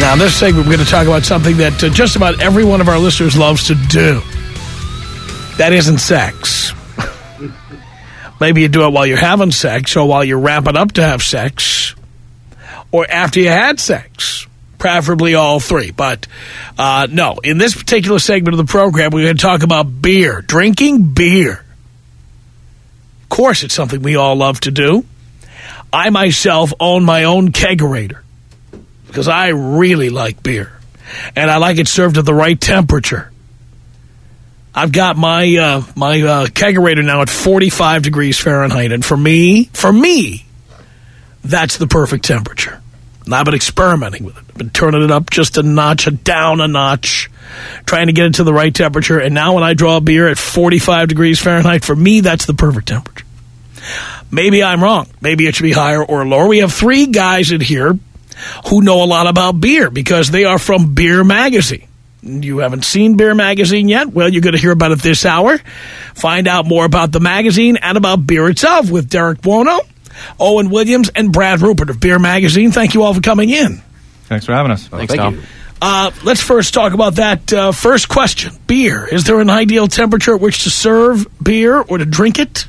Now, in this segment, we're going to talk about something that uh, just about every one of our listeners loves to do. That isn't sex. Maybe you do it while you're having sex or while you're wrapping up to have sex or after you had sex. Preferably all three. But uh, no, in this particular segment of the program, we're going to talk about beer, drinking beer. Of course, it's something we all love to do. I myself own my own kegerator because I really like beer. And I like it served at the right temperature. I've got my uh, my uh, kegerator now at 45 degrees Fahrenheit. And for me, for me, that's the perfect temperature. And I've been experimenting with it. I've been turning it up just a notch, down a notch, trying to get it to the right temperature. And now when I draw beer at 45 degrees Fahrenheit, for me, that's the perfect temperature. Maybe I'm wrong. Maybe it should be higher or lower. We have three guys in here who know a lot about beer because they are from Beer Magazine. You haven't seen Beer Magazine yet? Well, you're going to hear about it this hour. Find out more about the magazine and about beer itself with Derek Buono, Owen Williams, and Brad Rupert of Beer Magazine. Thank you all for coming in. Thanks for having us. Thanks, Tom. Uh, let's first talk about that uh, first question. Beer. Is there an ideal temperature at which to serve beer or to drink it?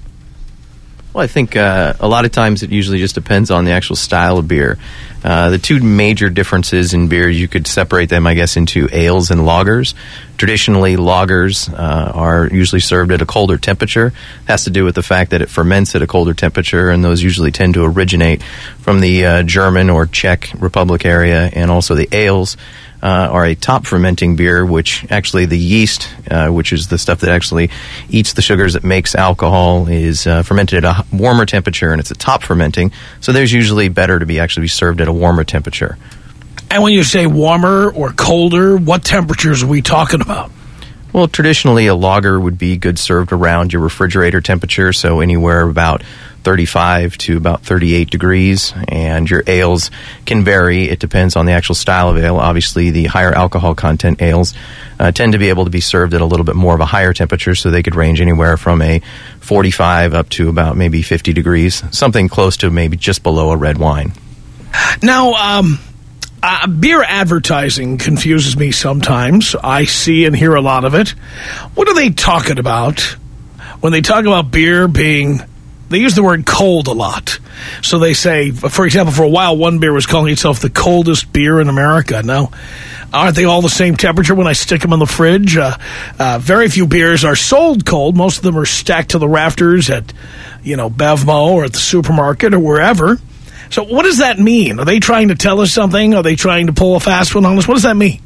Well, I think uh, a lot of times it usually just depends on the actual style of beer. Uh, the two major differences in beer, you could separate them, I guess, into ales and lagers. Traditionally, lagers uh, are usually served at a colder temperature. It has to do with the fact that it ferments at a colder temperature, and those usually tend to originate from the uh, German or Czech Republic area, and also the ales uh, are a top fermenting beer, which actually the yeast, uh, which is the stuff that actually eats the sugars that makes alcohol, is uh, fermented at a warmer temperature, and it's a top fermenting. So there's usually better to be actually served at a warmer temperature. And when you say warmer or colder, what temperatures are we talking about? Well, traditionally, a lager would be good served around your refrigerator temperature, so anywhere about 35 to about 38 degrees. And your ales can vary. It depends on the actual style of ale. Obviously, the higher alcohol content ales uh, tend to be able to be served at a little bit more of a higher temperature, so they could range anywhere from a 45 up to about maybe 50 degrees, something close to maybe just below a red wine. Now, um, uh, beer advertising confuses me sometimes. I see and hear a lot of it. What are they talking about when they talk about beer being... They use the word cold a lot. So they say, for example, for a while, one beer was calling itself the coldest beer in America. Now, aren't they all the same temperature when I stick them in the fridge? Uh, uh, very few beers are sold cold. Most of them are stacked to the rafters at, you know, Bevmo or at the supermarket or wherever. So what does that mean? Are they trying to tell us something? Are they trying to pull a fast one on us? What does that mean?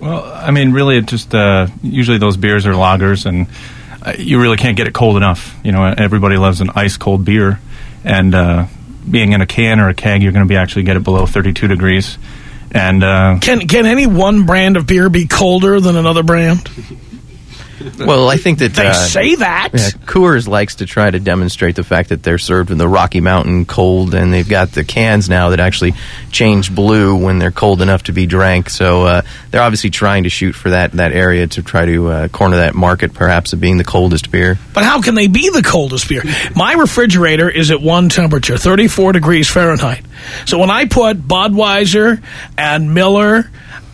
Well, I mean, really, it just uh, usually those beers are lagers, and uh, you really can't get it cold enough. You know, everybody loves an ice cold beer, and uh, being in a can or a keg, you're going to be actually get it below 32 degrees. And uh, can can any one brand of beer be colder than another brand? Well, I think that They uh, say that. Yeah, Coors likes to try to demonstrate the fact that they're served in the Rocky Mountain cold, and they've got the cans now that actually change blue when they're cold enough to be drank. So uh, they're obviously trying to shoot for that that area to try to uh, corner that market, perhaps of being the coldest beer. But how can they be the coldest beer? My refrigerator is at one temperature, 34 degrees Fahrenheit. So when I put Budweiser and Miller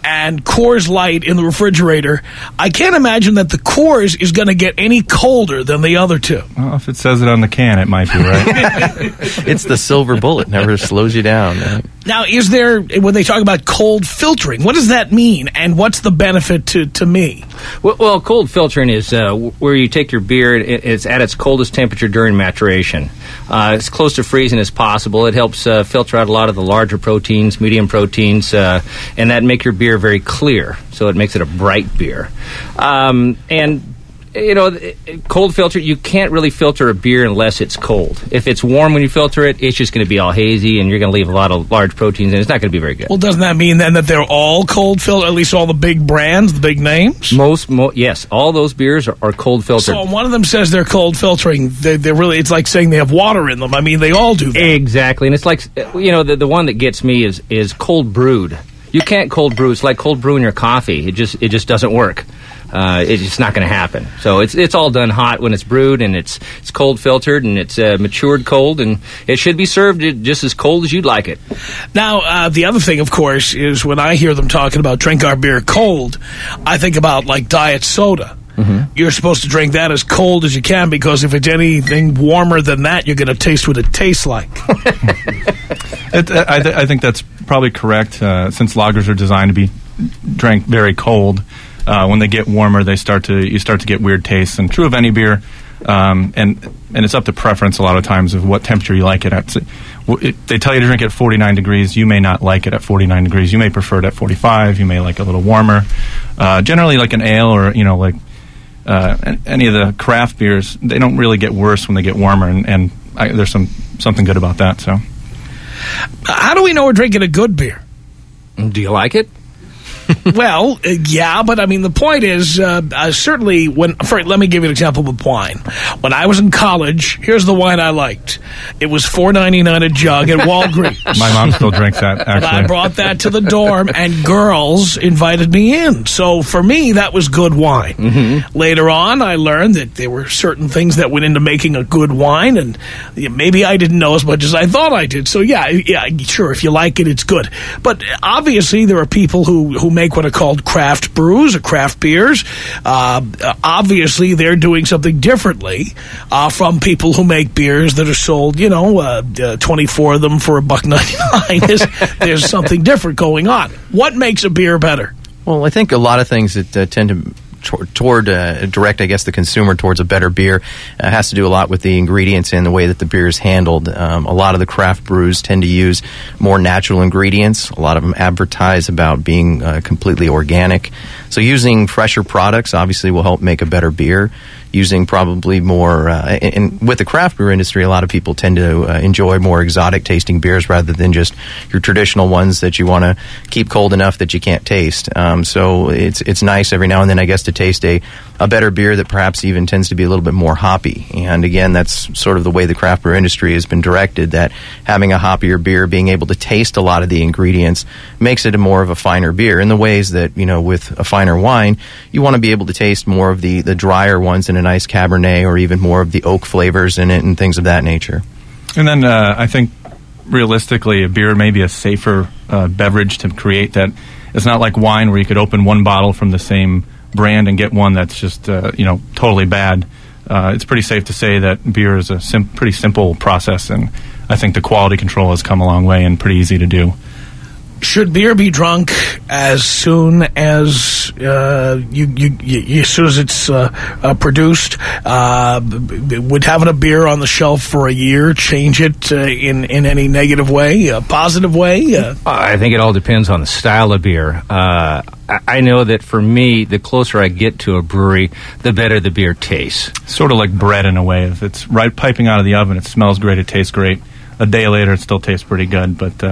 and Coors Light in the refrigerator, I can't imagine that the Coors is going to get any colder than the other two. well, if it says it on the can, it might be right. It's the silver bullet, never slows you down. right? Now, is there, when they talk about cold filtering, what does that mean? And what's the benefit to, to me? Well, well cold filtering is uh, where you take your beer, it's at its coldest temperature during maturation. Uh, as close to freezing as possible. It helps uh, filter out a lot of the larger proteins, medium proteins, uh, and that make your beer very clear. So it makes it a bright beer. Um, and you know, cold filter, you can't really filter a beer unless it's cold. If it's warm when you filter it, it's just going to be all hazy and you're going to leave a lot of large proteins and it's not going to be very good. Well, doesn't that mean then that they're all cold filter, at least all the big brands, the big names? Most, mo- yes, all those beers are, are, cold filtered. So one of them says they're cold filtering. They, are really, it's like saying they have water in them. I mean, they all do that. Exactly. And it's like, uh, you know, the, the one that gets me is, is cold brewed. You can't cold brew. It's like cold brewing your coffee. It just, it just doesn't work uh, it's just not going to happen. So it's it's all done hot when it's brewed and it's it's cold filtered and it's uh, matured cold and it should be served just as cold as you'd like it. Now uh, the other thing, of course, is when I hear them talking about drink our beer cold, I think about like diet soda. Mm -hmm. You're supposed to drink that as cold as you can because if it's anything warmer than that, you're going to taste what it tastes like. it, I, th I, think that's probably correct. Uh, since lagers are designed to be drank very cold, uh, when they get warmer, they start to you start to get weird tastes. And true of any beer, um, and and it's up to preference a lot of times of what temperature you like it at. So, it, they tell you to drink at 49 degrees. You may not like it at 49 degrees. You may prefer it at 45. You may like it a little warmer. Uh, generally, like an ale or you know like uh, any of the craft beers, they don't really get worse when they get warmer, and, and I, there's some something good about that. So, how do we know we're drinking a good beer? Do you like it? Well, uh, yeah, but I mean, the point is, uh, uh, certainly when, for, let me give you an example with wine. When I was in college, here's the wine I liked. It was four ninety nine a jug at Walgreens. My mom still drinks that, actually. And I brought that to the dorm, and girls invited me in. So for me, that was good wine. Mm -hmm. Later on, I learned that there were certain things that went into making a good wine, and maybe I didn't know as much as I thought I did. So yeah, yeah, sure, if you like it, it's good. But obviously, there are people who, who make what are called craft brews or craft beers. Uh, obviously, they're doing something differently uh, from people who make beers that are sold, you know, uh, uh 24 of them for a buck 99. there's, there's something different going on. What makes a beer better? Well, I think a lot of things that uh, tend to toward uh, direct, I guess, the consumer towards a better beer uh, has to do a lot with the ingredients and the way that the beer is handled. Um, a lot of the craft brews tend to use more natural ingredients. A lot of them advertise about being uh, completely organic. So using fresher products obviously will help make a better beer using probably more, uh, and with the craft beer industry, a lot of people tend to uh, enjoy more exotic tasting beers rather than just your traditional ones that you want to keep cold enough that you can't taste. Um, so it's it's nice every now and then, I guess, to taste a a better beer that perhaps even tends to be a little bit more hoppy. And again, that's sort of the way the craft beer industry has been directed. That having a hoppier beer, being able to taste a lot of the ingredients, makes it a more of a finer beer. In the ways that you know, with a finer wine, you want to be able to taste more of the the drier ones in a nice Cabernet, or even more of the oak flavors in it, and things of that nature. And then uh, I think realistically, a beer may be a safer uh, beverage to create. That it's not like wine where you could open one bottle from the same brand and get one that's just uh, you know totally bad. Uh, it's pretty safe to say that beer is a sim- pretty simple process, and I think the quality control has come a long way and pretty easy to do. Should beer be drunk as soon as uh, you, you, you, as soon as it's uh, uh, produced? Uh, would having a beer on the shelf for a year change it uh, in in any negative way, a positive way? Uh, I think it all depends on the style of beer. I know that for me, the closer I get to a brewery, the better the beer tastes. Sort of like bread in a way. If it's right piping out of the oven, it smells great, it tastes great. A day later, it still tastes pretty good, but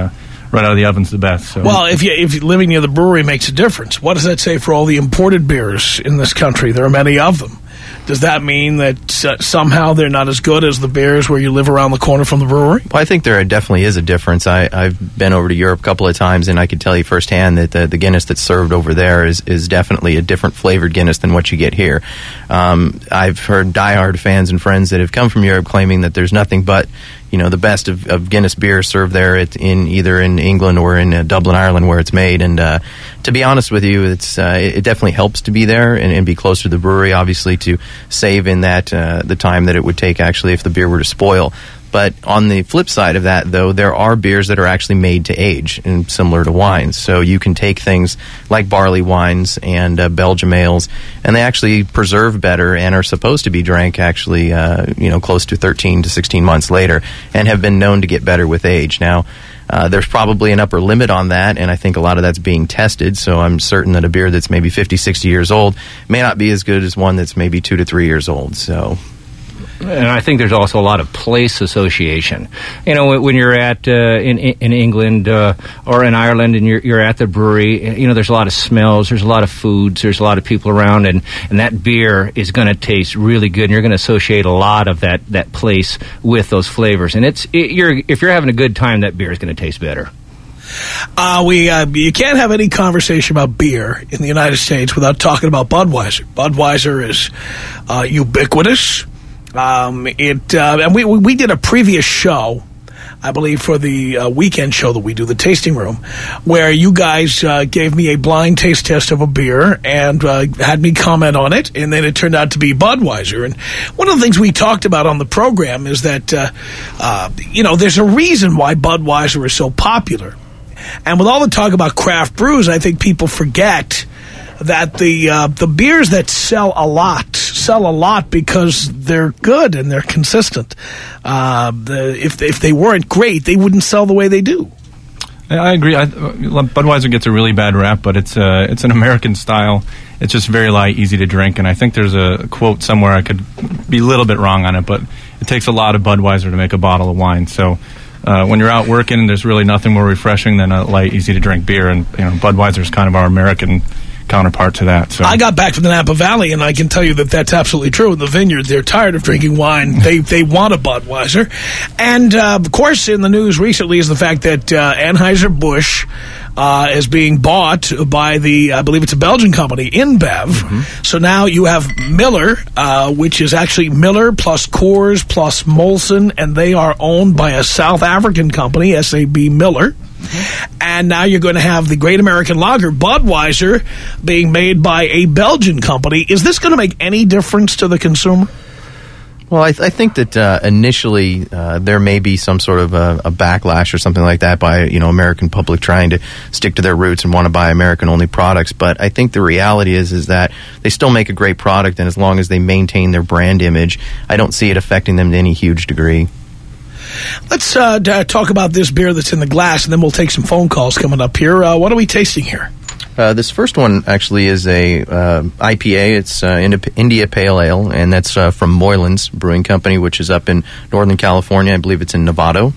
right out of the oven's the best. So. Well, if you if living near the brewery makes a difference, what does that say for all the imported beers in this country? There are many of them. Does that mean that uh, somehow they're not as good as the beers where you live around the corner from the brewery? Well, I think there definitely is a difference. I, have been over to Europe a couple of times, and I can tell you firsthand that the, the, Guinness that's served over there is, is definitely a different flavored Guinness than what you get here. Um, I've heard diehard fans and friends that have come from Europe claiming that there's nothing but you know the best of, of Guinness beer served there at, in either in England or in uh, Dublin, Ireland, where it's made. And uh, to be honest with you, it's uh, it, definitely helps to be there and, and, be closer to the brewery, obviously to save in that uh, the time that it would take actually if the beer were to spoil. But on the flip side of that, though, there are beers that are actually made to age, and similar to wines. So you can take things like barley wines and uh, Belgium ales, and they actually preserve better and are supposed to be drank actually, uh, you know, close to 13 to 16 months later, and have been known to get better with age. Now. Uh, there's probably an upper limit on that, and I think a lot of that's being tested. So I'm certain that a beer that's maybe 50, 60 years old may not be as good as one that's maybe two to three years old. So and I think there's also a lot of place association. You know, when you're at uh, in in England uh, or in Ireland, and you're you're at the brewery, you know, there's a lot of smells, there's a lot of foods, there's a lot of people around, and and that beer is going to taste really good. and You're going to associate a lot of that that place with those flavors, and it's it, you're if you're having a good time, that beer is going to taste better. Uh, we uh, you can't have any conversation about beer in the United States without talking about Budweiser. Budweiser is uh, ubiquitous. Um, it uh, and we we did a previous show. I believe for the uh, weekend show that we do, the tasting room, where you guys uh, gave me a blind taste test of a beer and uh, had me comment on it, and then it turned out to be Budweiser. And one of the things we talked about on the program is that, uh, uh, you know, there's a reason why Budweiser is so popular. And with all the talk about craft brews, I think people forget that the uh, the beers that sell a lot sell a lot because they're good and they're consistent. Uh, the, if if they weren't great, they wouldn't sell the way they do. I agree. I, Budweiser gets a really bad rap, but it's uh, it's an American style. It's just very light, easy to drink, and I think there's a quote somewhere I could be a little bit wrong on it, but it takes a lot of Budweiser to make a bottle of wine. So uh, when you're out working, there's really nothing more refreshing than a light, easy to drink beer, and you know Budweiser is kind of our American counterpart to that. So I got back from the Napa Valley, and I can tell you that that's absolutely true. In the vineyard, they're tired of drinking wine. they they want a Budweiser. And, uh, of course, in the news recently is the fact that uh, Anheuser-Busch uh, is being bought by the, I believe it's a Belgian company, InBev. Mm -hmm. So now you have Miller, uh, which is actually Miller plus Coors plus Molson, and they are owned by a South African company, SAB Miller. And now you're going to have the Great American Lager, Budweiser, being made by a Belgian company. Is this going to make any difference to the consumer? Well, I, th I think that uh, initially uh, there may be some sort of a, a, backlash or something like that by you know American public trying to stick to their roots and want to buy American only products. But I think the reality is is that they still make a great product, and as long as they maintain their brand image, I don't see it affecting them to any huge degree. Let's uh, talk about this beer that's in the glass, and then we'll take some phone calls coming up here. Uh, what are we tasting here? Uh, this first one actually is a uh, IPA. It's uh, India Pale Ale, and that's uh, from Moylan's Brewing Company, which is up in Northern California. I believe it's in Novato,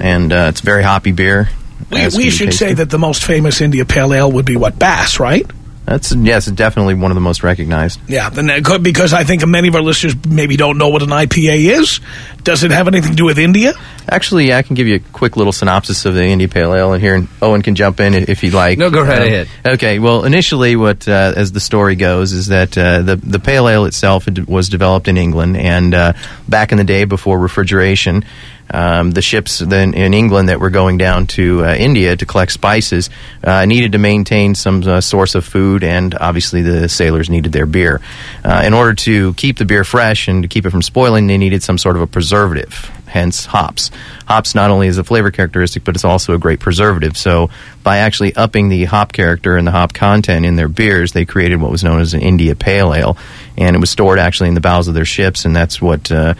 and uh, it's a very hoppy beer. We, we should say that the most famous India Pale Ale would be what Bass, right? That's yes, definitely one of the most recognized. Yeah, and could, because I think many of our listeners maybe don't know what an IPA is. Does it have anything to do with India? Actually, I can give you a quick little synopsis of the India Pale Ale, and here and Owen can jump in if you'd like. No, go right um, ahead. Okay. Well, initially, what uh, as the story goes is that uh, the the pale ale itself was developed in England, and uh, back in the day before refrigeration um, the ships then in England that were going down to uh, India to collect spices uh, needed to maintain some uh, source of food, and obviously the sailors needed their beer. Uh, in order to keep the beer fresh and to keep it from spoiling, they needed some sort of a preservative hence hops. Hops not only is a flavor characteristic, but it's also a great preservative. So by actually upping the hop character and the hop content in their beers, they created what was known as an India Pale Ale, and it was stored actually in the bowels of their ships, and that's what uh,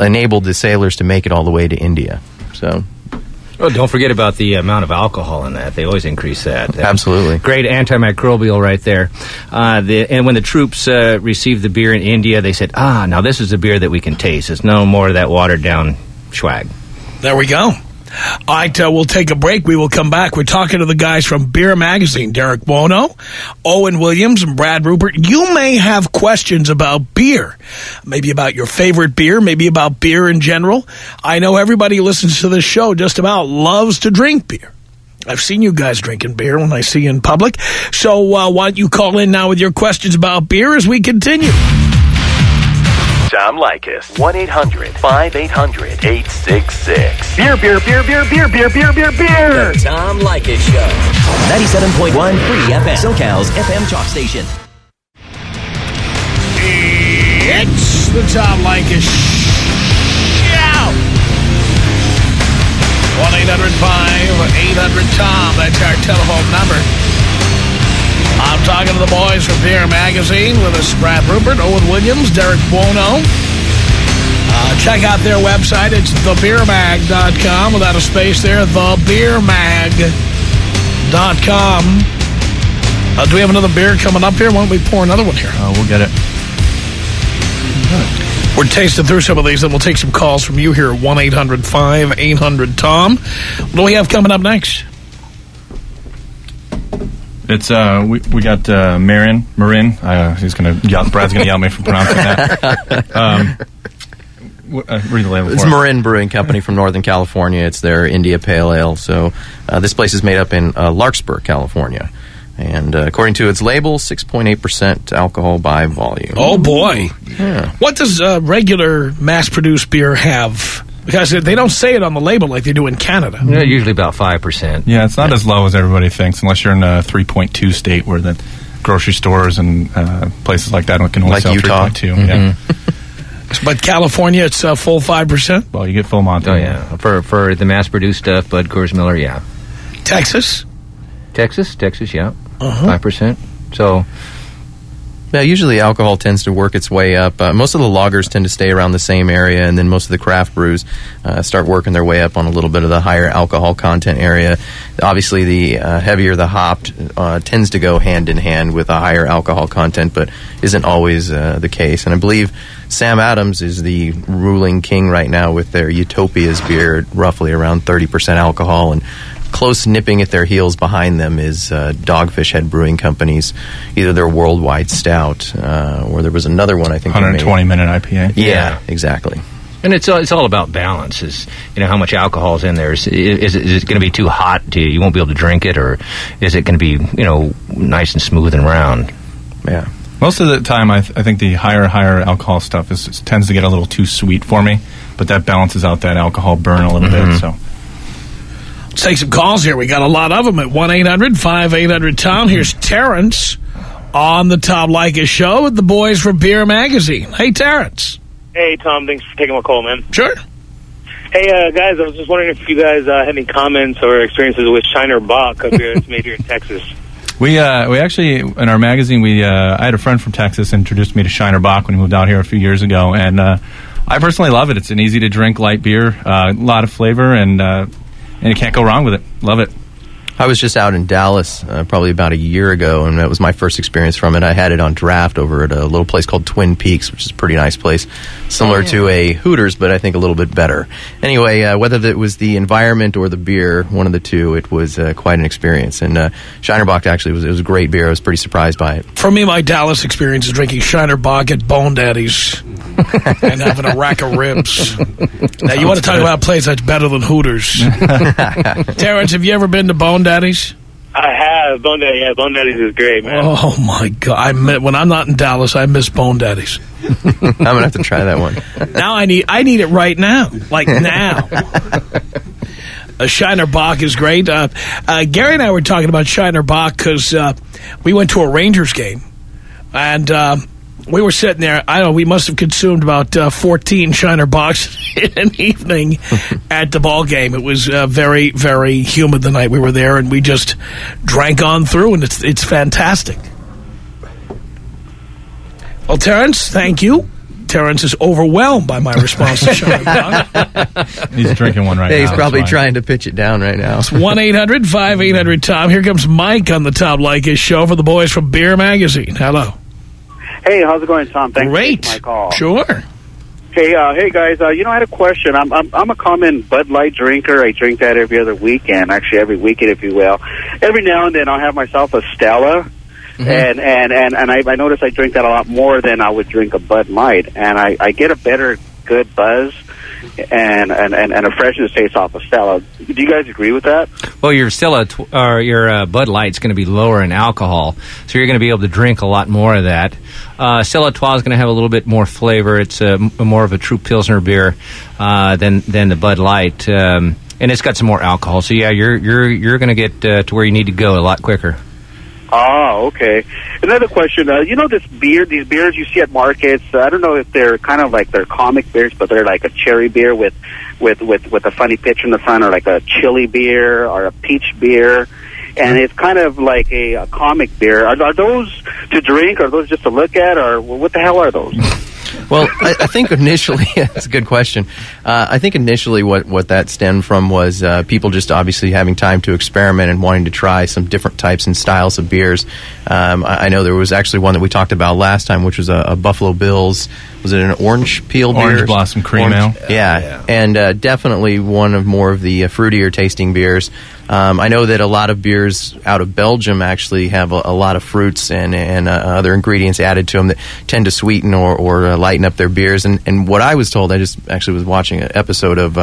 enabled the sailors to make it all the way to India. So Oh, don't forget about the amount of alcohol in that. They always increase that. Absolutely. Great antimicrobial right there. Uh, the, and when the troops uh, received the beer in India, they said, ah, now this is a beer that we can taste. It's no more of that watered down swag. There we go. All right, uh, we'll take a break. We will come back. We're talking to the guys from Beer Magazine, Derek Buono, Owen Williams, and Brad Rupert. You may have questions about beer, maybe about your favorite beer, maybe about beer in general. I know everybody listens to this show just about loves to drink beer. I've seen you guys drinking beer when I see you in public. So uh, why don't you call in now with your questions about beer as we continue? Tom Leykis. 1-800-5800-866. Beer, beer, beer, beer, beer, beer, beer, beer, beer. The Tom Leykis Show. 97.1 Free FM. SoCal's FM talk station. It's the Tom Leykis Show. 1-800-5800-TOM. That's our telephone number. I'm talking to the boys from Beer Magazine with us, Brad Rupert, Owen Williams, Derek Buono. Uh, check out their website. It's thebeermag.com without a space there. Thebeermag.com. Uh, do we have another beer coming up here? Why don't we pour another one here? Uh, we'll get it. We're tasting through some of these, and we'll take some calls from you here at 1-800-5800-TOM. What do we have coming up next? It's uh, we we got uh, Marin Marin. Uh, he's gonna yell, Brad's gonna yell at me for pronouncing that. Um, uh, read the label. It's for it. Marin Brewing Company from Northern California. It's their India Pale Ale. So uh, this place is made up in uh, Larkspur, California. And uh, according to its label, 6.8% alcohol by volume. Oh, boy. Yeah. What does uh, regular mass-produced beer have? Because they don't say it on the label like they do in Canada. Yeah, usually about 5%. Yeah, it's not as low as everybody thinks, unless you're in a 3.2 state where the grocery stores and uh, places like that can only Like sell Utah. 3.2. Yeah. But California, it's uh, full 5%. Well, you get full Monty. Oh, yeah. For, for the mass produced stuff, Bud Coors Miller, yeah. Texas? Texas? Texas, yeah. Uh-huh. 5%. So, Yeah, usually alcohol tends to work its way up. Uh, most of the lagers tend to stay around the same area, and then most of the craft brews uh, start working their way up on a little bit of the higher alcohol content area. Obviously, the uh, heavier the hopped uh, tends to go hand in hand with a higher alcohol content, but isn't always uh, the case. And I believe Sam Adams is the ruling king right now with their Utopia's beer, roughly around 30% alcohol, and close nipping at their heels behind them is uh, Dogfish Head Brewing Company's either their worldwide stout uh, or there was another one I think they made. 120 minute IPA. Yeah, exactly. and it's all, it's all about balance. Is you know how much alcohol is in there? Is, is it, is it going to be too hot to you won't be able to drink it, or is it going to be you know nice and smooth and round? Yeah. Most of the time, I, th- I think the higher, higher alcohol stuff is, is- tends to get a little too sweet for me, but that balances out that alcohol burn a little bit. So Let's take some calls here. We got a lot of them at 1-800-5800-TOM. Here's Terrence on the Tom Leykis Show with the boys from Beer Magazine. Hey, Terrence. Hey, Tom. Thanks for taking my call, man. Sure. Hey, uh, guys, I was just wondering if you guys uh, had any comments or experiences with Shiner Bock, up here that's made here in Texas. we uh, we actually in our magazine we uh, I had a friend from Texas introduced me to Shiner Bock when he moved out here a few years ago, and uh, I personally love it. It's an easy to drink light beer, uh, a lot of flavor, and uh, and you can't go wrong with it. Love it. I was just out in Dallas uh, probably about a year ago, and that was my first experience from it. I had it on draft over at a little place called Twin Peaks, which is a pretty nice place, similar to a Hooters, but I think a little bit better. Anyway, uh, whether it was the environment or the beer, one of the two, it was uh, quite an experience. And uh, Shiner Bock actually was it was a great beer. I was pretty surprised by it. For me, my Dallas experience is drinking Shiner Bock at Bone Daddy's and having a rack of ribs. Now, you want to talk about a place that's better than Hooters. Terrence, have you ever been to Bone Daddy's? I have. Bone Daddy, yeah, Bone Daddies is great, man. Oh, my God. I mi- when I'm not in Dallas, I miss Bone Daddies. I'm gonna have to try that one. Now I need I need it right now, like now. A Shiner Bock is great. Uh, uh, Gary and I were talking about Shiner Bock because uh, we went to a Rangers game, and uh, we were sitting there. I don't know. We must have consumed about uh, 14 Shiner Bocks in an evening at the ball game. It was uh, very, very humid the night we were there, and we just drank on through, and it's it's fantastic. Well, Terrence, thank you. Terrence is overwhelmed by my response to Shiner Bock. He's drinking one right Yeah, now. he's probably trying to pitch it down right now. It's 1-800-5800-TOM. Here comes Mike on the Tom Leykis show for the boys from Beer Magazine. Hello. Hey, how's it going, Tom? Thanks Great. for my call. Sure. Hey, uh, hey guys. Uh, you know, I had a question. I'm, I'm I'm a common Bud Light drinker. I drink that every other weekend, actually every weekend, if you will. Every now and then, I'll have myself a Stella. And and and and I, I notice I drink that a lot more than I would drink a Bud Light, and I, I get a better good buzz and and and, and a freshness taste off of Stella. Do you guys agree with that? Well, your Stella tw- or your uh, Bud Light's going to be lower in alcohol, so you're going to be able to drink a lot more of that. Uh, Stella Artois is going to have a little bit more flavor. It's uh, more of a true Pilsner beer uh, than than the Bud Light, um, and it's got some more alcohol. So yeah, you're you're you're going to get uh, to where you need to go a lot quicker. Oh, okay. Another question. Uh, you know this beer, these beers you see at markets. Uh, I don't know if they're kind of like they're comic beers, but they're like a cherry beer with, with with with a funny picture in the front, or like a chili beer, or a peach beer, and it's kind of like a, a comic beer. Are, are those to drink? Are those just to look at? Or what the hell are those? Well, I, I think initially, that's a good question. Uh, I think initially what, what that stemmed from was uh, people just obviously having time to experiment and wanting to try some different types and styles of beers. Um, I, I know there was actually one that we talked about last time, which was a, a Buffalo Bills. Was it an orange peel beer? Orange? Blossom Cream Orange- Ale. Yeah, and uh, definitely one of more of the uh, fruitier tasting beers. Um, I know that a lot of beers out of Belgium actually have a, a lot of fruits and, and uh, other ingredients added to them that tend to sweeten or, or uh, lighten up their beers. And, and what I was told, I just actually was watching an episode of.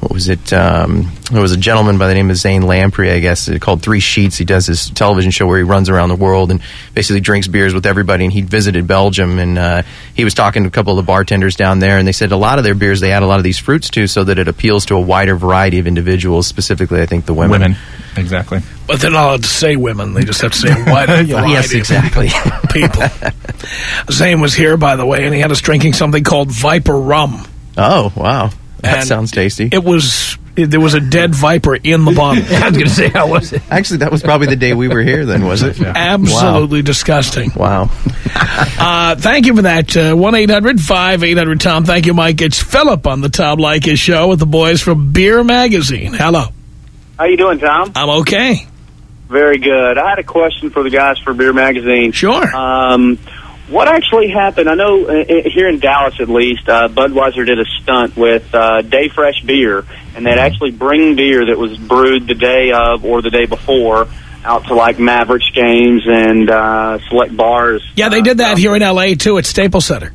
What was it? Um, there was a gentleman by the name of Zane Lamprey, I guess, called Three Sheets. He does this television show where he runs around the world and basically drinks beers with everybody. And he visited Belgium, and uh, he was talking to a couple of the bartenders down there, and they said a lot of their beers they add a lot of these fruits to, so that it appeals to a wider variety of individuals. Specifically, I think the women. Women, exactly. But they're not allowed to say women. They just have to say what yes, exactly. people. Zane was here, by the way, and he had us drinking something called Viper Rum. oh wow, that And sounds tasty. It was it, there was a dead viper in the bottle. I was going to say, how was it? Actually, that was probably the day we were here. Then was it? Absolutely disgusting. Wow. Uh, thank you for that. Uh, One eight hundred five eight hundred Tom. Thank you, Mike. It's Philip on the Tom Leykis show with the boys from Beer Magazine. Hello. How you doing, Tom? I'm okay. Very good. I had a question for the guys for Beer Magazine. Sure. Um, what actually happened? I know uh, uh, here in Dallas, at least, uh, Budweiser did a stunt with uh, Day Fresh beer, and they'd actually bring beer that was brewed the day of or the day before out to like Mavericks games and uh, select bars. Yeah, they did that here in L.A. too at Staples Center.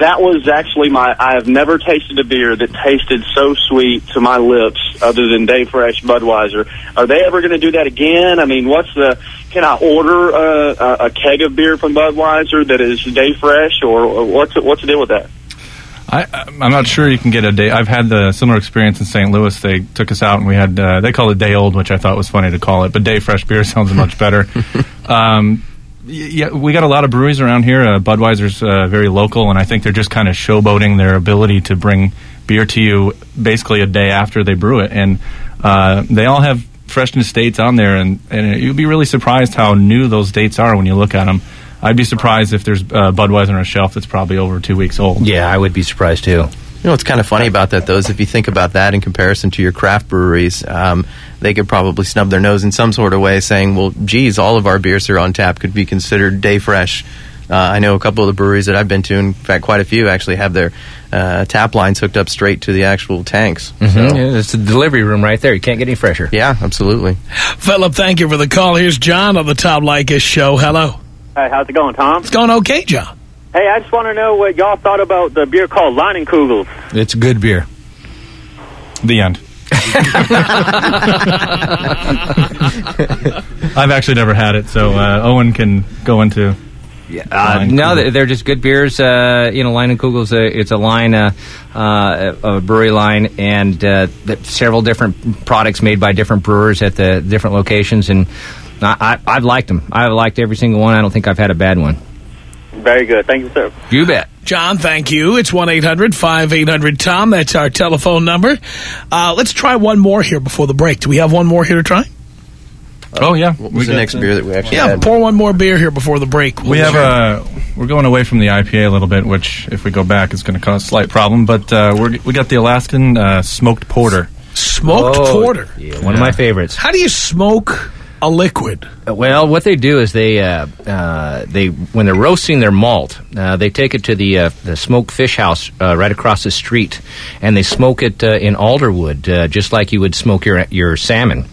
That was actually my. I have never tasted a beer that tasted so sweet to my lips, other than Day Fresh Budweiser. Are they ever going to do that again? I mean, what's the? Can I order a, a keg of beer from Budweiser that is Day Fresh, or, or what's the, what's the deal with that? I, I'm not sure you can get a day. I've had the similar experience in St. Louis. They took us out and we had uh, they call it day old, which I thought was funny to call it, but day fresh beer sounds much better. um, y- yeah, we got a lot of breweries around here. Uh, Budweiser's uh, very local, and I think they're just kind of showboating their ability to bring beer to you basically a day after they brew it, and uh, they all have freshness dates on there, and, and you'll be really surprised how new those dates are when you look at them. I'd be surprised if there's uh, Budweiser on a shelf that's probably over two weeks old. Yeah, I would be surprised too. You know what's kind of funny about that, though, is if you think about that in comparison to your craft breweries, um, they could probably snub their nose in some sort of way, saying, "Well, geez, all of our beers here on tap could be considered day fresh." Uh, I know a couple of the breweries that I've been to, in fact, quite a few actually have their uh, tap lines hooked up straight to the actual tanks. So, Yeah, it's the delivery room right there. You can't get any fresher. yeah, absolutely. Philip, thank you for the call. Here's John on the Tom Leykis show. Hello. Hey, how's it going, Tom? It's going okay, John. Hey, I just want to know what y'all thought about the beer called Leinenkugels. It's good beer. The end. I've actually never had it, so uh, Owen can go into. Uh, no, Kugel. they're they're just good beers. Uh, you know, Leinenkugel's a, it's a line, uh, uh, a brewery line, and uh, several different products made by different brewers at the different locations. And I, I, I've liked them. I've liked every single one. I don't think I've had a bad one. Very good. Thank you, sir. You bet. John, thank you. It's 1-800-5800-TOM. That's our telephone number. Uh, let's try one more here before the break. Do we have one more here to try? Oh yeah, What was the got next beer that we actually Yeah, had? pour one more beer here before the break. We have a. We're going away from the IPA a little bit, which if we go back, is going to cause a slight problem. But uh, we're, we got the Alaskan uh, smoked porter. smoked Oh, porter. Yeah, one of my favorites. How do you smoke a liquid? Well, what they do is they uh, uh, they when they're roasting their malt, uh, they take it to the uh, the smoked fish house uh, right across the street, and they smoke it uh, in alderwood, uh, just like you would smoke your your salmon.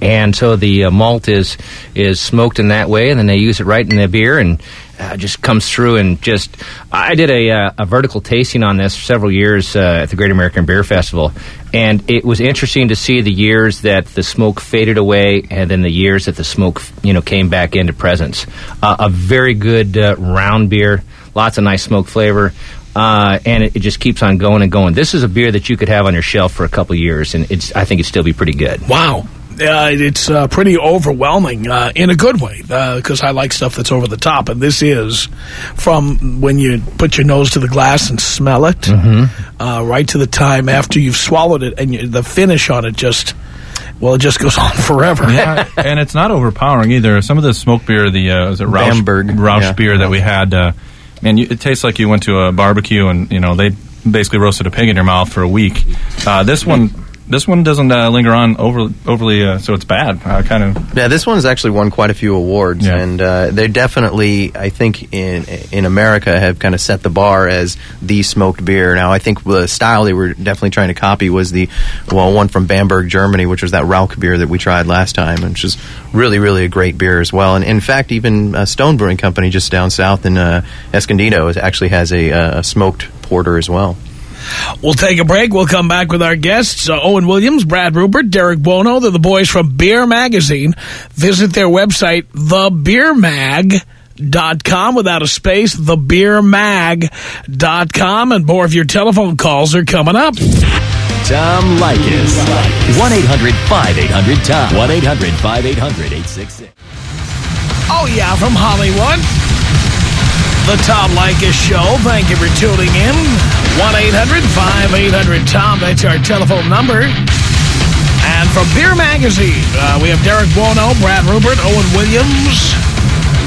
And so the malt is is smoked in that way, and then they use it right in the beer, and uh, just comes through and just. I did a, uh, a vertical tasting on this several years uh, at the Great American Beer Festival, and it was interesting to see the years that the smoke faded away, and then the years that the smoke you know came back into presence. Uh, a very good uh, round beer, lots of nice smoke flavor. Uh, and it, it just keeps on going and going. This is a beer that you could have on your shelf for a couple years, and it's I think it'd still be pretty good. Wow. Uh, it's uh, pretty overwhelming uh, in a good way because I like stuff that's over the top. And this is from when you put your nose to the glass and smell it, Mm-hmm. uh, right to the time after you've swallowed it, and you, the finish on it just well, it just goes on forever. yeah, and it's not overpowering either. Some of the smoke beer, the uh, was it Rauch, Bamberg, Rauch yeah. beer that we had, uh, man, you, it tastes like you went to a barbecue and you know they basically roasted a pig in your mouth for a week. Uh, this one, this one doesn't uh, linger on over, overly, uh, so it's bad. Uh, kind of. Yeah, this one's actually won quite a few awards, Yeah. and uh, they definitely, I think, in in America, have kind of set the bar as the smoked beer. Now, I think the style they were definitely trying to copy was the well one from Bamberg, Germany, which was that Rauch beer that we tried last time, which is really, really a great beer as well. And in fact, even uh, Stone Brewing Company just down south in uh, Escondido actually has a, a smoked porter as well. We'll take a break. We'll come back with our guests, uh, Owen Williams, Brad Rupert, Derek Buono. They're the boys from Beer Magazine. Visit their website, thebeermag.com, without a space, thebeermag.com, and more of your telephone calls are coming up. Tom Leykis. 1-800-5800-TOM. 1-800-5800-866. Oh, yeah, from Hollywood. The Tom Leykis Show. Thank you for tuning in. 1-800-5800-TOM. That's our telephone number. And from Beer Magazine, uh, we have Derek Buono, Brad Rupert, Owen Williams,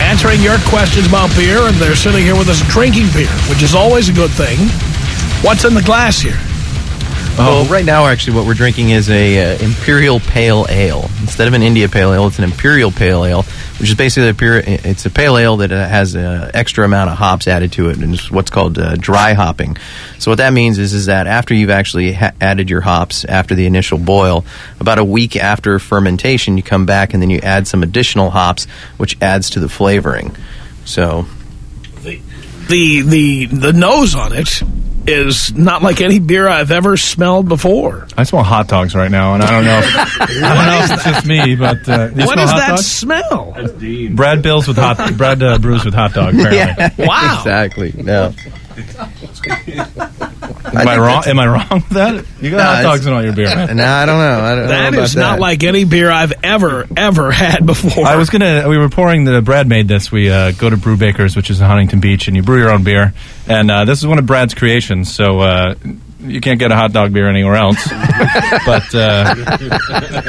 answering your questions about beer, and they're sitting here with us drinking beer, which is always a good thing. What's in the glass here? Well, right now, actually, what we're drinking is a uh, Imperial Pale Ale. Instead of an India Pale Ale, it's an Imperial Pale Ale, which is basically a pure, it's a pale ale that has an extra amount of hops added to it, and it's what's called uh, dry hopping. So what that means is, is that after you've actually ha- added your hops after the initial boil, about a week after fermentation, you come back and then you add some additional hops, which adds to the flavoring. So The the the nose on it is not like any beer I've ever smelled before. I smell hot dogs right now, and I don't know. If, I don't know if it's just me, but uh, you What smell is hot that dogs? smell? Brad Bills with hot. Brad uh, brews with hot dog. Apparently. Wow. exactly. No. Am I, wrong? Am I wrong with that? You got Nah, hot dogs in all your beer. No, I don't know. I don't That know is not that. like any beer I've ever, ever had before. I was gonna. We were pouring the. Brad made this. We uh, go to Brew Bakers, which is in Huntington Beach, and you brew your own beer. And uh, this is one of Brad's creations. So uh, you can't get a hot dog beer anywhere else. but uh,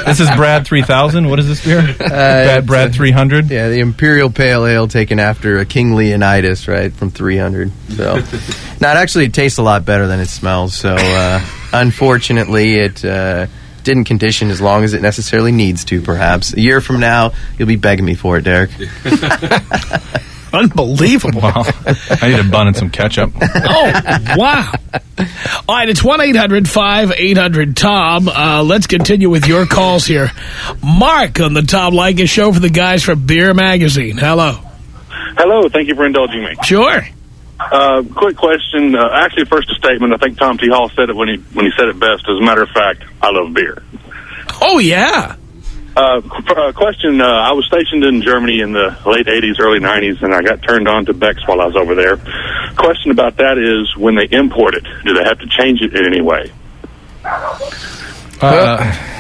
this is Brad three thousand. What is this beer? Brad, Brad three hundred. Yeah, the Imperial Pale Ale taken after a King Leonidas, right, from 300. So, now it actually tastes a lot better than it smells. So, uh, unfortunately, it uh, didn't condition as long as it necessarily needs to. Perhaps a year from now, you'll be begging me for it, Derek. Unbelievable. Wow. I need a bun and some ketchup. Oh, wow. All right, it's 1-800-5800-TOM. Uh, let's continue with your calls here. Mark on the Tom Leykis Show for the guys from Beer Magazine. Hello. Hello, thank you for indulging me. Sure. Uh, quick question. Uh, actually, first a statement. I think Tom T. Hall said it when he when he said it best. As a matter of fact, I love beer. Oh, yeah. Uh, uh, question. Uh, I was stationed in Germany in the late '80s, early '90s, and I got turned on to Beck's while I was over there. Question about that is, when they import it, do they have to change it in any way? Uh,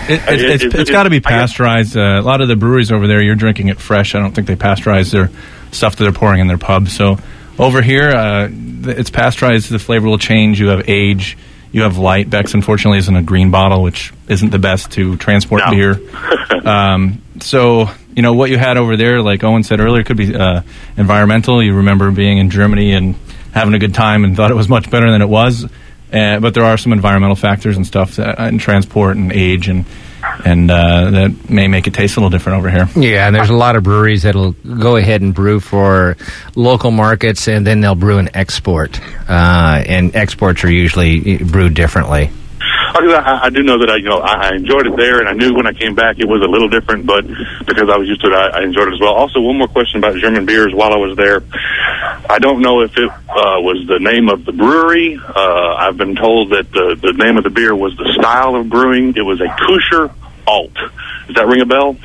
it, it, it's It- it- it's got to be pasteurized. Uh, a lot of the breweries over there, you're drinking it fresh. I don't think they pasteurize their stuff that they're pouring in their pub. So over here, uh, it's pasteurized. The flavor will change. You have age. You have light. Beck's unfortunately isn't a green bottle, which isn't the best to transport No. beer. um, so you know what you had over there, like Owen said earlier, could be uh, environmental. You remember being in Germany and having a good time and thought it was much better than it was. Uh, but there are some environmental factors and stuff that, and transport and age and and uh, that may make it taste a little different over here. Yeah, and there's a lot of breweries that'll go ahead and brew for local markets, and then they'll brew and export. Uh, and exports are usually brewed differently. I, I do know that I, you know, I, I enjoyed it there, and I knew when I came back it was a little different, but because I was used to it, I, I enjoyed it as well. Also, one more question about German beers while I was there. I don't know if it uh, was the name of the brewery. Uh, I've been told that the, the name of the beer was the style of brewing. It was a Kusher Alt. Does that ring a bell?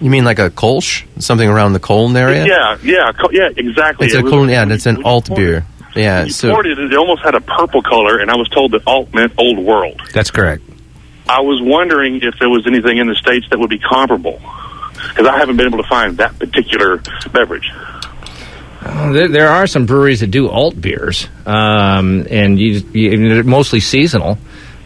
You mean like a Kolsch? Something around the Köln area? Yeah, yeah, yeah, exactly. It's It a Köln, yeah, it's an alt beer. Yeah, when you so poured it, it almost had a purple color, and I was told that alt meant old world. That's correct. I was wondering if there was anything in the states that would be comparable, because I haven't been able to find that particular beverage. Uh, there, there are some breweries that do alt beers, um, and you, you, they're mostly seasonal.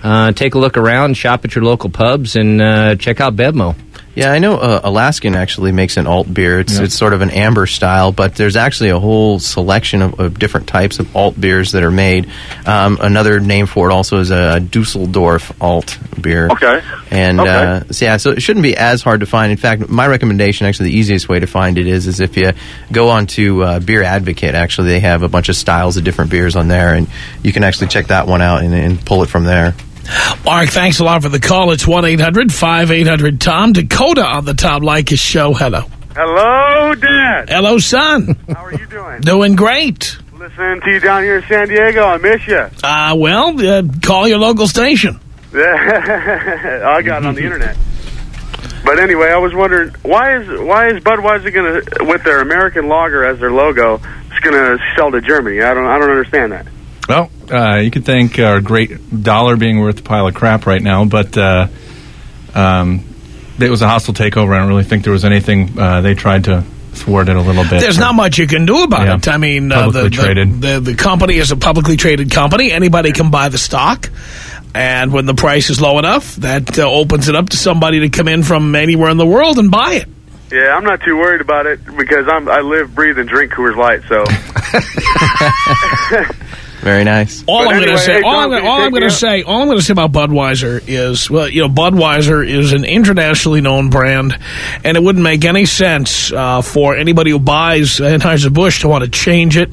Uh, take a look around, shop at your local pubs, and uh, check out Bevmo. Yeah, I know uh, Alaskan actually makes an alt beer. It's Yeah. it's sort of an amber style, but there's actually a whole selection of, of different types of alt beers that are made. Um, another name for it also is a Dusseldorf alt beer. Okay. And Okay. Uh, so yeah, so it shouldn't be as hard to find. In fact, my recommendation, actually, the easiest way to find it is is if you go on to uh, Beer Advocate. Actually, they have a bunch of styles of different beers on there, and you can actually check that one out and, and pull it from there. Mark, thanks a lot for the call. It's 1-800-5800-TOM. Dakota on the Tom Leykis show. Hello. Hello, Dad. Hello, son. How are you doing? Doing great. Listening to you down here in San Diego. I miss you. Uh, well, uh, call your local station. I got it on the internet. But anyway, I was wondering why is why is Budweiser going to with their American lager as their logo, it's going to sell to Germany? I don't I don't understand that. Well, uh, you could thank our great dollar being worth a pile of crap right now, but uh, um, it was a hostile takeover. I don't really think there was anything uh, they tried to thwart it a little bit. There's not much you can do about Yeah. it. I mean, uh, Publicly the, the- traded. The, the company is a publicly traded company. Anybody can buy the stock. And when the price is low enough, that uh, opens it up to somebody to come in from anywhere in the world and buy it. Yeah, I'm not too worried about it because I'm I live, breathe, and drink Coors Light. So Very nice. All But I'm going to say, hey, all, I'm, all I'm going to say, all I'm going to say about Budweiser is, well, you know, Budweiser is an internationally known brand, and it wouldn't make any sense uh, for anybody who buys Anheuser Busch to want to change it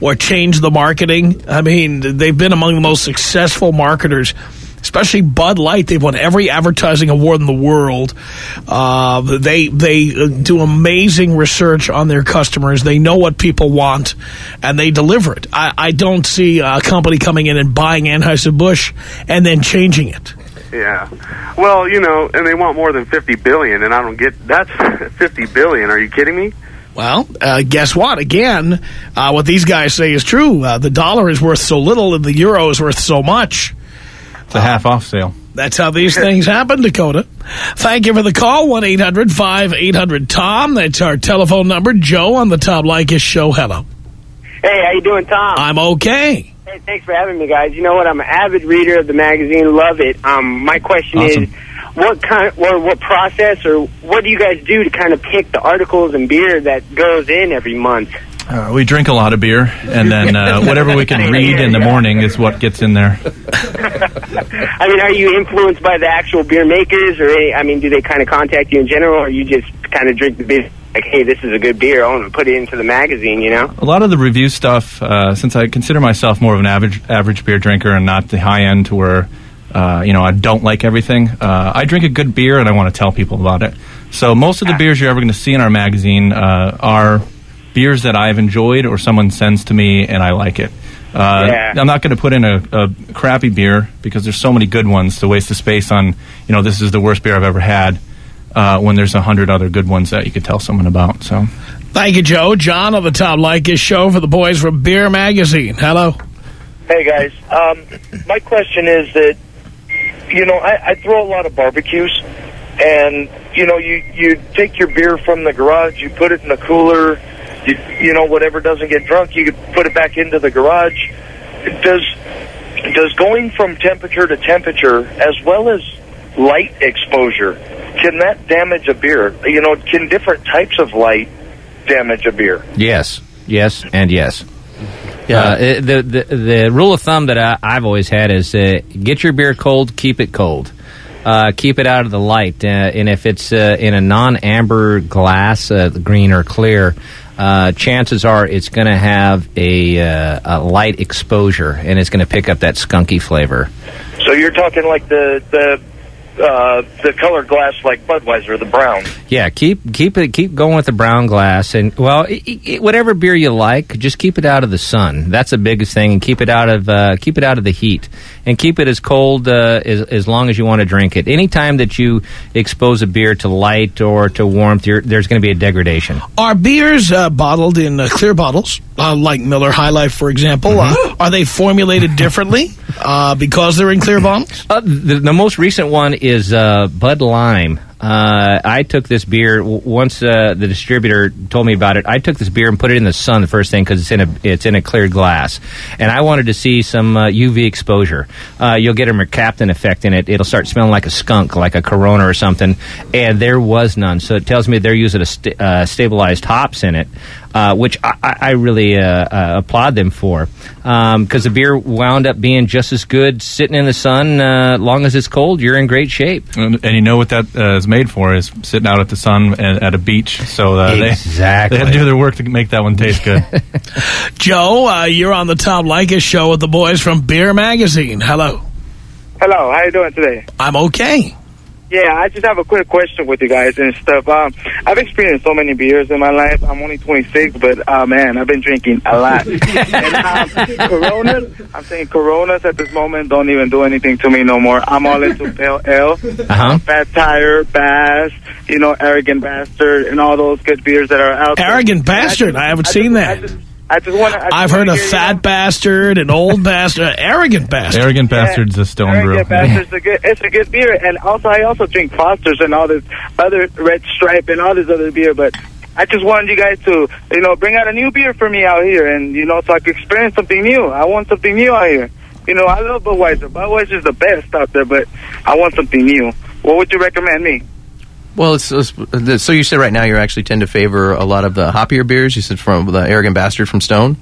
or change the marketing. I mean, they've been among the most successful marketers. Especially Bud Light, they've won every advertising award in the world. Uh, they they uh, do amazing research on their customers. They know what people want, and they deliver it. I, I don't see a company coming in and buying Anheuser Busch and then changing it. yeah. Well, you know, and they want more than $50 billion, and I don't get that's 50 billion. Are you kidding me? Well, uh, guess what? Again, uh, what these guys say is true. Uh, the dollar is worth so little, and the euro is worth so much. It's a half off sale. That's how these things happen, Dakota. Thank you for the call, 1-800-5800-TOM. That's our telephone number. Joe on the Tom Leykis show. Hello. Hey, how you doing, Tom? I'm okay. Hey, thanks for having me, guys. You know what? I'm an avid reader of the magazine. Love it. Um, my question Awesome. is, what kind, or what process, or what do you guys do to kind of pick the articles and beer that goes in every month? Uh, we drink a lot of beer, and then uh, whatever we can read in the morning is what gets in there. I mean, are you influenced by the actual beer makers, or any, I mean, do they kind of contact you in general, or you just kind of drink the beer? Like, hey, this is a good beer. I want to put it into the magazine. You know? A lot of the review stuff, uh, since I consider myself more of an average average beer drinker and not the high end to where, uh, you know, I don't like everything. Uh, I drink a good beer and I want to tell people about it. So most of the beers you're ever going to see in our magazine uh, are beers that I've enjoyed or someone sends to me and I like it. Uh, Yeah. I'm not going to put in a, a crappy beer because there's so many good ones to waste the space on. You know, this is the worst beer I've ever had. Uh, when there's a hundred other good ones that you could tell someone about. So. Thank you, Joe. John on the Tom Leykis show for the boys from Beer Magazine. Hello. Hey guys, um, my question is that you know I, I throw a lot of barbecues, and you know you you take your beer from the garage, you put it in a cooler, you, you know whatever doesn't get drunk, you could put it back into the garage. Does does going from temperature to temperature as well as light exposure can that damage a beer? You know, can different types of light damage a beer? Yes, yes, and yes. Yeah. Uh, the, the the rule of thumb that I, I've always had is uh, get your beer cold, keep it cold. Uh, keep it out of the light, uh, and if it's uh, in a non-amber glass, uh, green or clear, uh, chances are it's going to have a, uh, a light exposure, and it's going to pick up that skunky flavor. So you're talking like the the uh, the color glass like Budweiser, the brown. Yeah, keep keep it keep going with the brown glass, and well, i i whatever beer you like, just keep it out of the sun. That's the biggest thing, and keep it out of uh, keep it out of the heat, and keep it as cold uh, as as long as you want to drink it. Anytime that you expose a beer to light or to warmth, you're, there's going to be a degradation. Are beers uh, bottled in uh, clear bottles, uh, like Miller High Life, for example? Uh, are they formulated differently? Uh, because they're in clear bottles? Uh, the, the most recent one is uh, Bud Lime. Uh, I took this beer once uh, the distributor told me about it. I took this beer and put it in the sun the first thing because it's in a it's in a clear glass, and I wanted to see some uh, UV exposure. Uh, you'll get a mercaptan effect in it. It'll start smelling like a skunk, like a Corona or something, and there was none. So it tells me they're using a st- uh, stabilized hops in it. Uh, which I, I I really uh, uh, applaud them for, because the beer wound up being just as good sitting in the sun. Uh, long as it's cold, you're in great shape. And, and you know what that uh, is made for is sitting out at the sun and at a beach. So uh, they- Exactly. they, had to do their work to make that one taste good. Joe, uh, you're on the Tom Leykis show with the boys from Beer Magazine. Hello. Hello, how you doing today? I'm okay. Yeah, I just have a quick question with you guys and stuff. Um, I've experienced so many beers in my life. I'm only 26, but uh, man, I've been drinking a lot. and um, Coronas, I'm saying Coronas at this moment don't even do anything to me no more. I'm all into pale ale, Uh-huh. Fat Tire, Bass, you know, Arrogant Bastard, and all those good beers that are out there. Arrogant bastard. I haven't seen that. I just want to. I've heard of fat bastard and old bastard, arrogant bastard. Arrogant Bastard's a stone brew. Arrogant Bastard's a good. It's a good beer, and also I also drink Foster's and all this other Red Stripe and all this other beer. But I just wanted you guys to, you know, bring out a new beer for me out here, and you know, so I could experience something new. I want something new out here. You know, I love Budweiser. Budweiser's the best out there, but I want something new. What would you recommend me? Well, it's, it's so you said right now you actually tend to favor a lot of the hoppier beers. You said from the Arrogant Bastard from Stone.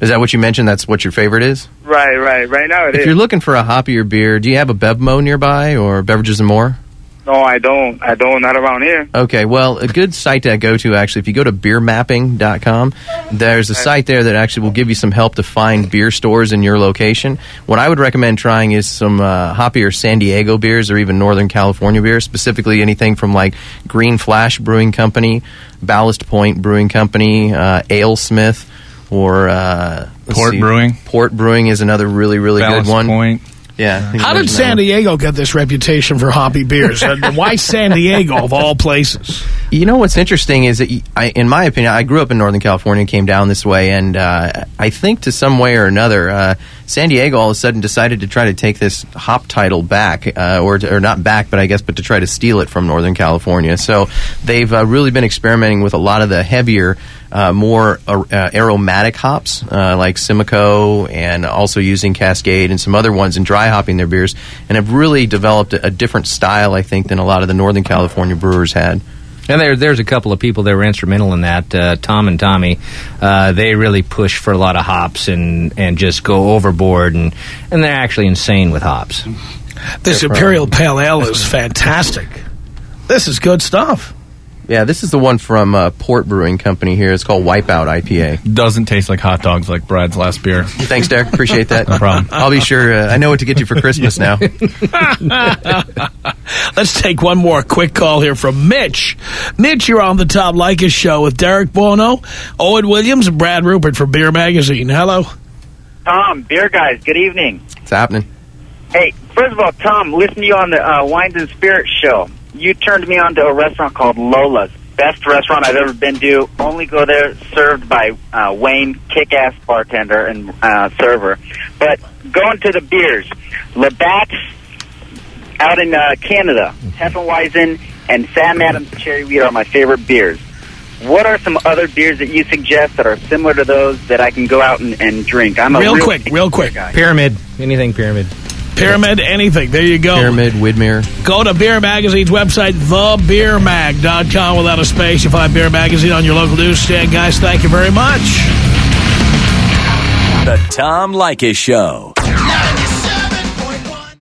Is that what you mentioned? That's what your favorite is. Right, right, right now it If is. you're looking for a hoppier beer, do you have a Bevmo nearby or Beverages and More? No, I don't. I don't. Not around here. Okay, well, a good site to go to actually, if you go to beermapping.com, there's a site there that actually will give you some help to find beer stores in your location. What I would recommend trying is some uh, hoppier San Diego beers or even Northern California beers, specifically anything from like Green Flash Brewing Company, Ballast Point Brewing Company, uh, Alesmith, or uh, Port see, Brewing. Port Brewing is another really, really Ballast good one. Point. Yeah. How did San. Diego get this reputation for hoppy beers? And why San Diego, of all places? You know what's interesting is that, y- I, in my opinion, I grew up in Northern California and came down this way, and uh, I think to some way or another, uh, San Diego all of a sudden decided to try to take this hop title back, uh, or to, or not back, but I guess, but to try to steal it from Northern California. So they've uh, really been experimenting with a lot of the heavier. Uh, more uh, uh, aromatic hops uh, like Simcoe and also using Cascade and some other ones and dry hopping their beers and have really developed a, a different style I think than a lot of the Northern California brewers had. And there, there's a couple of people that were instrumental in that. Uh, Tom and Tommy, uh, they really push for a lot of hops and, and just go overboard, and, and they're actually insane with hops. This Imperial Pale Ale is fantastic. This is good stuff. Yeah, this is the one from uh, Port Brewing Company here. It's called Wipeout IPA. Doesn't taste like hot dogs like Brad's last beer. Thanks, Derek. Appreciate that. No problem. I'll be sure. Uh, I know what to get you for Christmas now. Let's take one more quick call here from Mitch. Mitch, you're on the Tom Leykis show with Derek Buono, Owen Williams, and Brad Rupert for Beer Magazine. Hello. Tom, beer guys, good evening. It's happening. Hey, first of all, Tom, listen to you on the uh, Wines and Spirits show. You turned me on to a restaurant called Lola's. Best restaurant I've ever been to. Only go there served by uh, Wayne, kick-ass bartender and uh, server. But going to the beers, Labatt's out in uh, Canada, Hefeweizen and Sam Adams Cherry Wheat are my favorite beers. What are some other beers that you suggest that are similar to those that I can go out and, and drink? I'm a Real real quick, real quick. Pyramid, anything pyramid. Pyramid, anything. There you go. Pyramid, Widmer. Go to Beer Magazine's website, thebeermag.com, without a space. You'll find Beer Magazine on your local newsstand. Guys, thank you very much. The Tom Leykis Show.